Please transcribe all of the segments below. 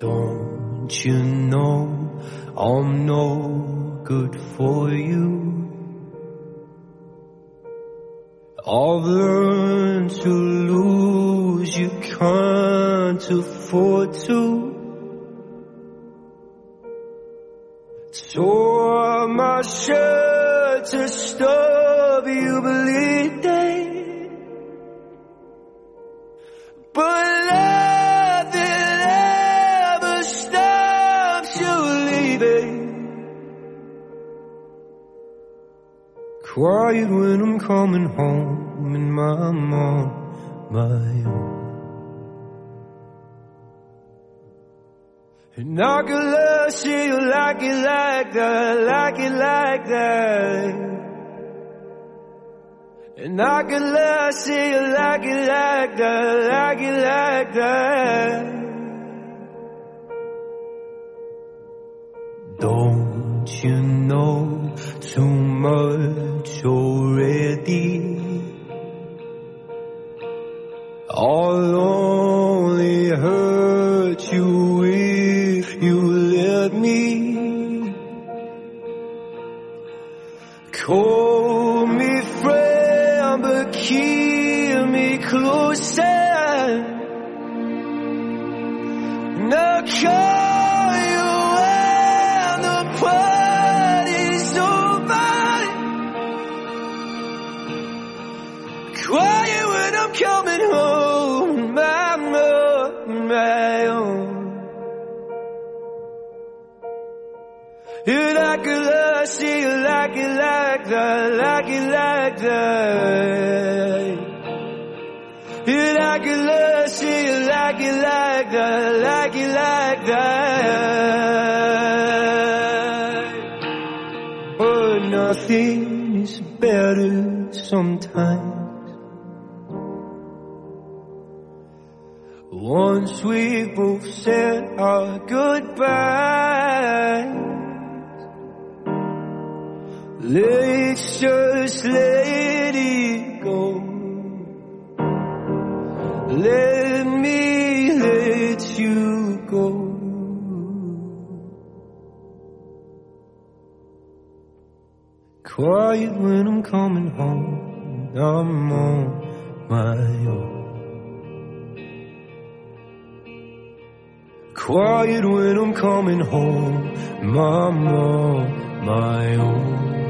Don't you know I'm no good for you? I've learned to lose, you can't afford to. Tore my shirt to stop you bleeding, Quiet when I'm coming home and I'm on my own. And I could love see you like it like that, like it like that. And I could love see you like it like that, like it like that. Don't you too much already? I'll only hurt you if you let me. Call me friend, but keep me closer. Now call And I could love, you like it like that, like it like that. And I could love, you like it like that, like it like that. But oh, nothing is better sometimes. Once we both said our goodbyes, let's just let it go. Let me let you go. Quiet when I'm coming home, I'm on my own. Quiet when I'm coming home, I'm on my own.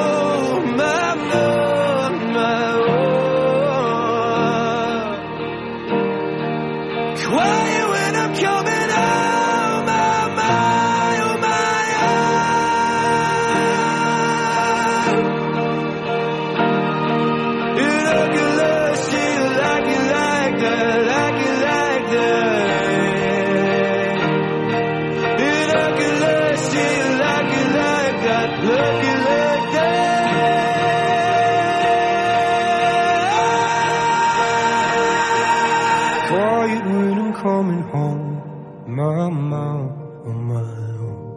my mouth on my own.